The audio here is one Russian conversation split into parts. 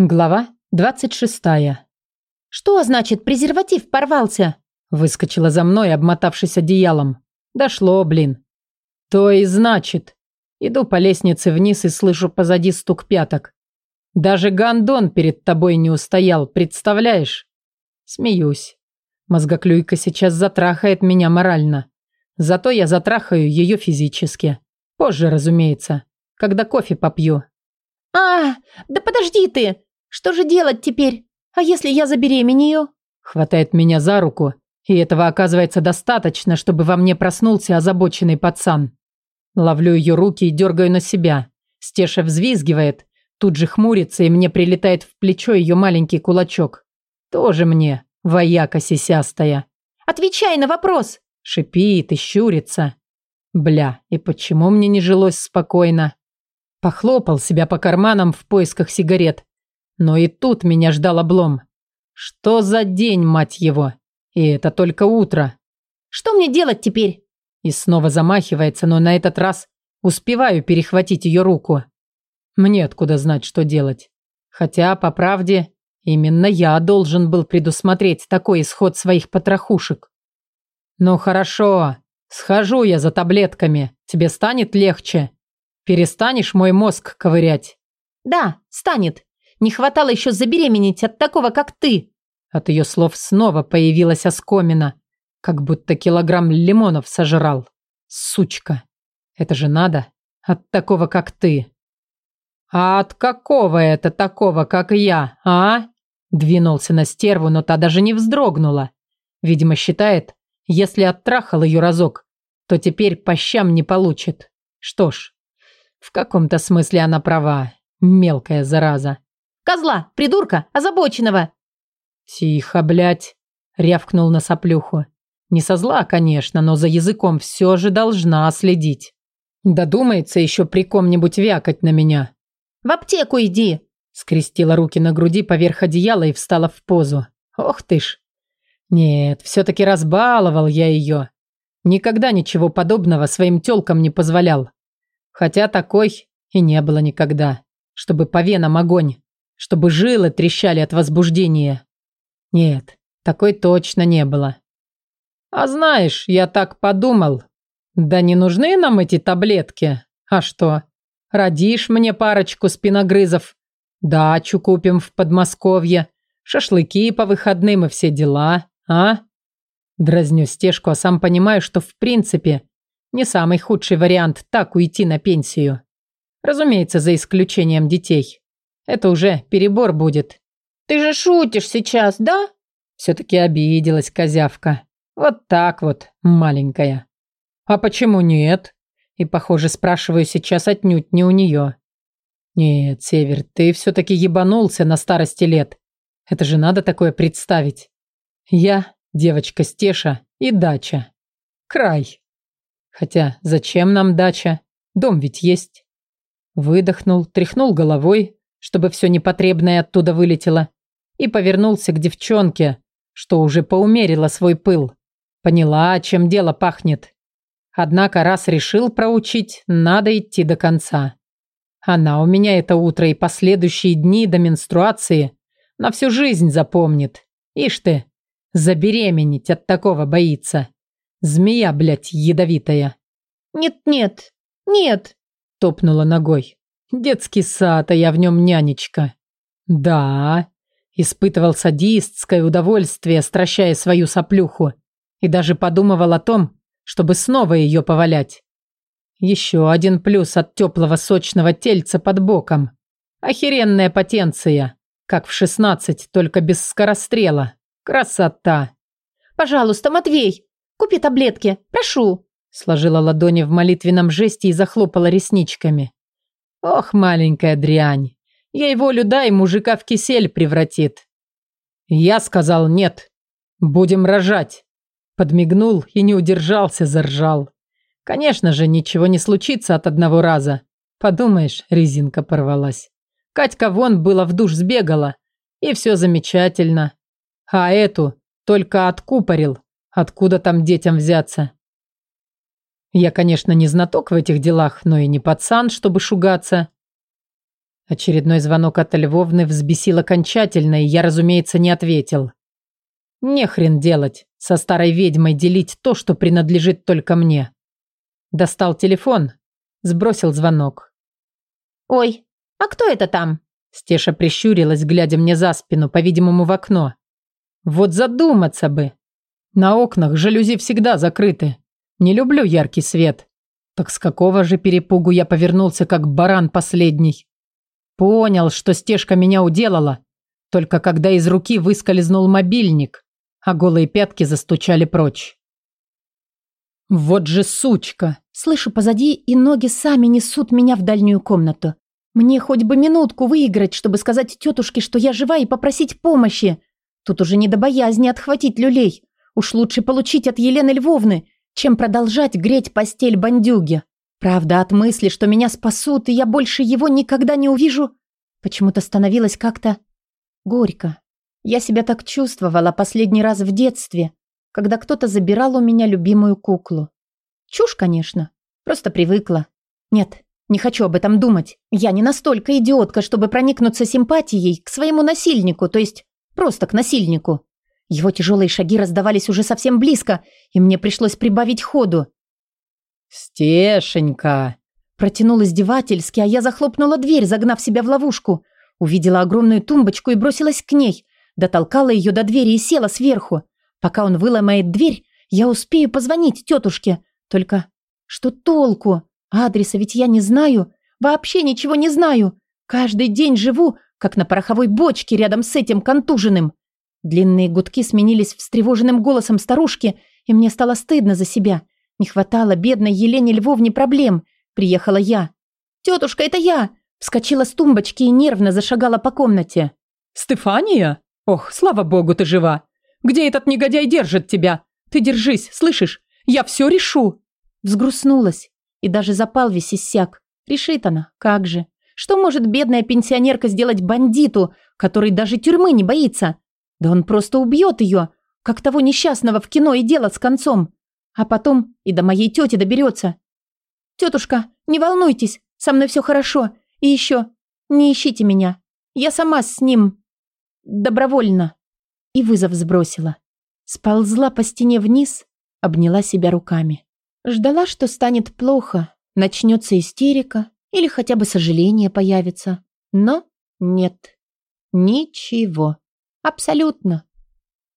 Глава 26. «Что значит презерватив порвался?» Выскочила за мной, обмотавшись одеялом. Дошло, блин. То и значит. Иду по лестнице вниз и слышу позади стук пяток. Даже гондон перед тобой не устоял, представляешь? Смеюсь. Мозгоклюйка сейчас затрахает меня морально. Зато я затрахаю ее физически. Позже, разумеется, когда кофе попью. «А, да подожди ты! Что же делать теперь? А если я забеременею?» Хватает меня за руку, и этого оказывается достаточно, чтобы во мне проснулся озабоченный пацан. Ловлю ее руки и дергаю на себя. Стеша взвизгивает, тут же хмурится, и мне прилетает в плечо ее маленький кулачок. Тоже мне, вояка сисястая. «Отвечай на вопрос!» Шипит и щурится. Бля, и почему мне не жилось спокойно? Похлопал себя по карманам в поисках сигарет. Но и тут меня ждал облом. Что за день, мать его? И это только утро. Что мне делать теперь? И снова замахивается, но на этот раз успеваю перехватить ее руку. Мне откуда знать, что делать. Хотя, по правде, именно я должен был предусмотреть такой исход своих потрохушек. Ну хорошо, схожу я за таблетками. Тебе станет легче? Перестанешь мой мозг ковырять? Да, станет. Не хватало еще забеременеть от такого, как ты. От ее слов снова появилась оскомина, как будто килограмм лимонов сожрал. Сучка. Это же надо. От такого, как ты. А от какого это такого, как я, а? Двинулся на стерву, но та даже не вздрогнула. Видимо, считает, если оттрахал ее разок, то теперь по щам не получит. Что ж, в каком-то смысле она права. Мелкая зараза. «Козла! Придурка! Озабоченного!» «Тихо, блядь!» — рявкнул на соплюху. Не со зла, конечно, но за языком все же должна следить. Додумается еще при ком-нибудь вякать на меня. «В аптеку иди!» Скрестила руки на груди поверх одеяла и встала в позу. «Ох ты ж!» Нет, все-таки разбаловал я ее. Никогда ничего подобного своим тёлкам не позволял. Хотя такой и не было никогда. Чтобы по венам огонь. Чтобы жилы трещали от возбуждения. Нет, такой точно не было. А знаешь, я так подумал. Да не нужны нам эти таблетки. А что? Родишь мне парочку спиногрызов. Дачу купим в Подмосковье. Шашлыки по выходным и все дела. А? Дразню стежку, а сам понимаю, что в принципе не самый худший вариант так уйти на пенсию. Разумеется, за исключением детей. Это уже перебор будет. Ты же шутишь сейчас, да? Все-таки обиделась козявка. Вот так вот, маленькая. А почему нет? И, похоже, спрашиваю сейчас отнюдь не у нее. Нет, Север, ты все-таки ебанулся на старости лет. Это же надо такое представить. Я, девочка Стеша и дача. Край. Хотя зачем нам дача? Дом ведь есть. Выдохнул, тряхнул головой, чтобы все непотребное оттуда вылетело, и повернулся к девчонке, что уже поумерила свой пыл. Поняла, чем дело пахнет. Однако раз решил проучить, надо идти до конца. Она у меня это утро и последующие дни до менструации на всю жизнь запомнит. Ишь ты, забеременеть от такого боится. Змея, блядь, ядовитая. «Нет-нет, нет!» – топнула ногой. «Детский сад, а я в нем нянечка». «Да», – испытывал садистское удовольствие, стращая свою соплюху, и даже подумывал о том, чтобы снова ее повалять. Еще один плюс от теплого сочного тельца под боком. Охеренная потенция, как в шестнадцать, только без скорострела. Красота. «Пожалуйста, Матвей, Купи таблетки, прошу!» Сложила ладони в молитвенном жесте и захлопала ресничками. «Ох, маленькая дрянь! Ей волю дай, мужика в кисель превратит!» Я сказал нет. Будем рожать. Подмигнул и не удержался, заржал. Конечно же, ничего не случится от одного раза. Подумаешь, резинка порвалась. Катька вон было в душ сбегала. И все замечательно. А эту только откупорил. Откуда там детям взяться? Я, конечно, не знаток в этих делах, но и не пацан, чтобы шугаться. Очередной звонок от Львовны взбесил окончательно, и я, разумеется, не ответил. Не хрен делать, со старой ведьмой делить то, что принадлежит только мне. Достал телефон, сбросил звонок. «Ой, а кто это там?» Стеша прищурилась, глядя мне за спину, по-видимому, в окно. «Вот задуматься бы. На окнах жалюзи всегда закрыты. Не люблю яркий свет. Так с какого же перепугу я повернулся, как баран последний? Понял, что стежка меня уделала, только когда из руки выскользнул мобильник, а голые пятки застучали прочь. Вот же сучка! Слышу позади, и ноги сами несут меня в дальнюю комнату. Мне хоть бы минутку выиграть, чтобы сказать тетушке, что я жива, и попросить помощи. Тут уже не до боязни отхватить люлей. Уж лучше получить от Елены Львовны, чем продолжать греть постель бандюги. Правда, от мысли, что меня спасут, и я больше его никогда не увижу, почему-то становилось как-то горько. Я себя так чувствовала последний раз в детстве, когда кто-то забирал у меня любимую куклу. Чушь, конечно, просто привыкла. Нет, не хочу об этом думать. Я не настолько идиотка, чтобы проникнуться симпатией к своему насильнику, то есть просто к насильнику. Его тяжелые шаги раздавались уже совсем близко, и мне пришлось прибавить ходу. «Стешенька!» Протянул издевательски, а я захлопнула дверь, загнав себя в ловушку. Увидела огромную тумбочку и бросилась к ней. Дотолкала ее до двери и села сверху. Пока он выломает дверь, я успею позвонить тетушке. Только что толку? Адреса ведь я не знаю. Вообще ничего не знаю. Каждый день живу, как на пороховой бочке рядом с этим контуженным. Длинные гудки сменились встревоженным голосом старушки, и мне стало стыдно за себя. Не хватало бедной Елене Львовне проблем. Приехала я. «Тетушка, это я!» Вскочила с тумбочки и нервно зашагала по комнате. «Стефания? Ох, слава богу, ты жива! Где этот негодяй держит тебя? Ты держись, слышишь? Я все решу!» Взгрустнулась. И даже запал весь иссяк. Решит она, как же. Что может бедная пенсионерка сделать бандиту, который даже тюрьмы не боится? Да он просто убьет ее, как того несчастного в кино и дело с концом. А потом и до моей тети доберется. Тетушка, не волнуйтесь, со мной все хорошо. И еще, не ищите меня. Я сама с ним... добровольно. И вызов сбросила. Сползла по стене вниз, обняла себя руками. Ждала, что станет плохо, начнется истерика или хотя бы сожаление появится. Но нет. Ничего. Абсолютно.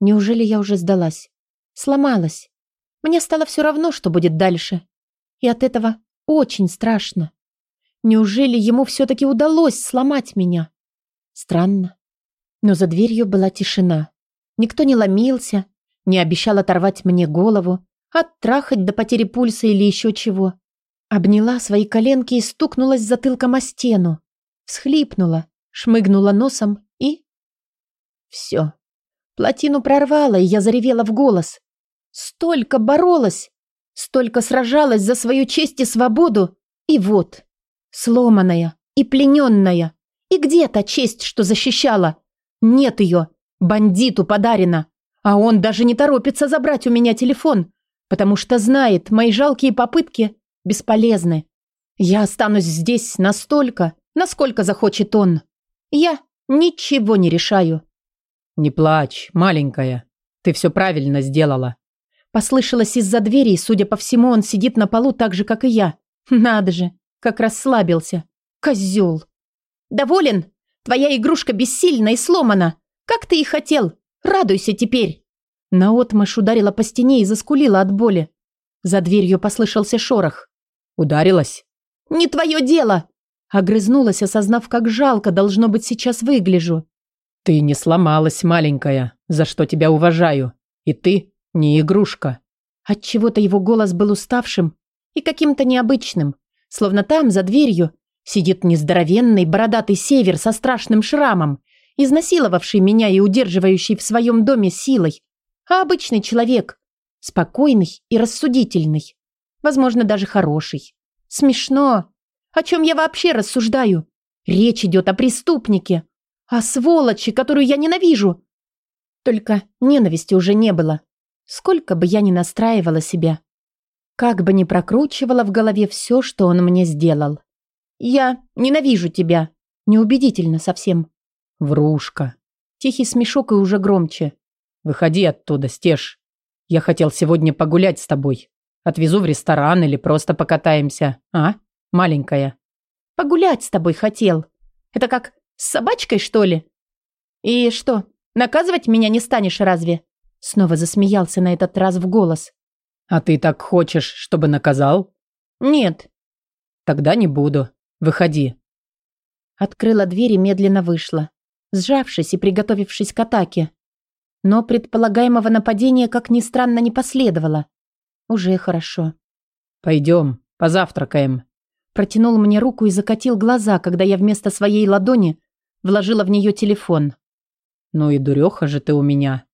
Неужели я уже сдалась? Сломалась. Мне стало все равно, что будет дальше. И от этого очень страшно. Неужели ему все-таки удалось сломать меня? Странно. Но за дверью была тишина. Никто не ломился, не обещал оторвать мне голову, оттрахать до потери пульса или еще чего. Обняла свои коленки и стукнулась затылком о стену. Всхлипнула, шмыгнула носом все. Плотину прорвало, и я заревела в голос. Столько боролась, столько сражалась за свою честь и свободу, и вот, сломанная и плененная. И где та честь, что защищала? Нет ее, бандиту подарена. А он даже не торопится забрать у меня телефон, потому что знает, мои жалкие попытки бесполезны. Я останусь здесь настолько, насколько захочет он. Я ничего не решаю. «Не плачь, маленькая. Ты все правильно сделала». Послышалось из-за двери, и, судя по всему, он сидит на полу так же, как и я. Надо же, как расслабился. Козел. «Доволен? Твоя игрушка бессильна и сломана. Как ты и хотел. Радуйся теперь». Наотмашь ударила по стене и заскулила от боли. За дверью послышался шорох. «Ударилась?» «Не твое дело!» Огрызнулась, осознав, как жалко должно быть сейчас выгляжу. «Ты не сломалась, маленькая, за что тебя уважаю. И ты не игрушка». Отчего-то его голос был уставшим и каким-то необычным, словно там, за дверью, сидит нездоровенный бородатый север со страшным шрамом, изнасиловавший меня и удерживающий в своем доме силой, а обычный человек, спокойный и рассудительный, возможно, даже хороший. Смешно. О чем я вообще рассуждаю? Речь идет о преступнике, а сволочи, которую я ненавижу. Только ненависти уже не было. Сколько бы я ни настраивала себя. Как бы ни прокручивала в голове все, что он мне сделал. Я ненавижу тебя. Неубедительно совсем. Врушка. Тихий смешок и уже громче. Выходи оттуда, Стеж. Я хотел сегодня погулять с тобой. Отвезу в ресторан или просто покатаемся. А, маленькая? Погулять с тобой хотел. Это как с собачкой, что ли? И что, наказывать меня не станешь разве? Снова засмеялся на этот раз в голос. А ты так хочешь, чтобы наказал? Нет. Тогда не буду. Выходи. Открыла дверь и медленно вышла, сжавшись и приготовившись к атаке. Но предполагаемого нападения, как ни странно, не последовало. Уже хорошо. Пойдем, позавтракаем. Протянул мне руку и закатил глаза, когда я вместо своей ладони вложила в нее телефон. Ну и дуреха же ты у меня.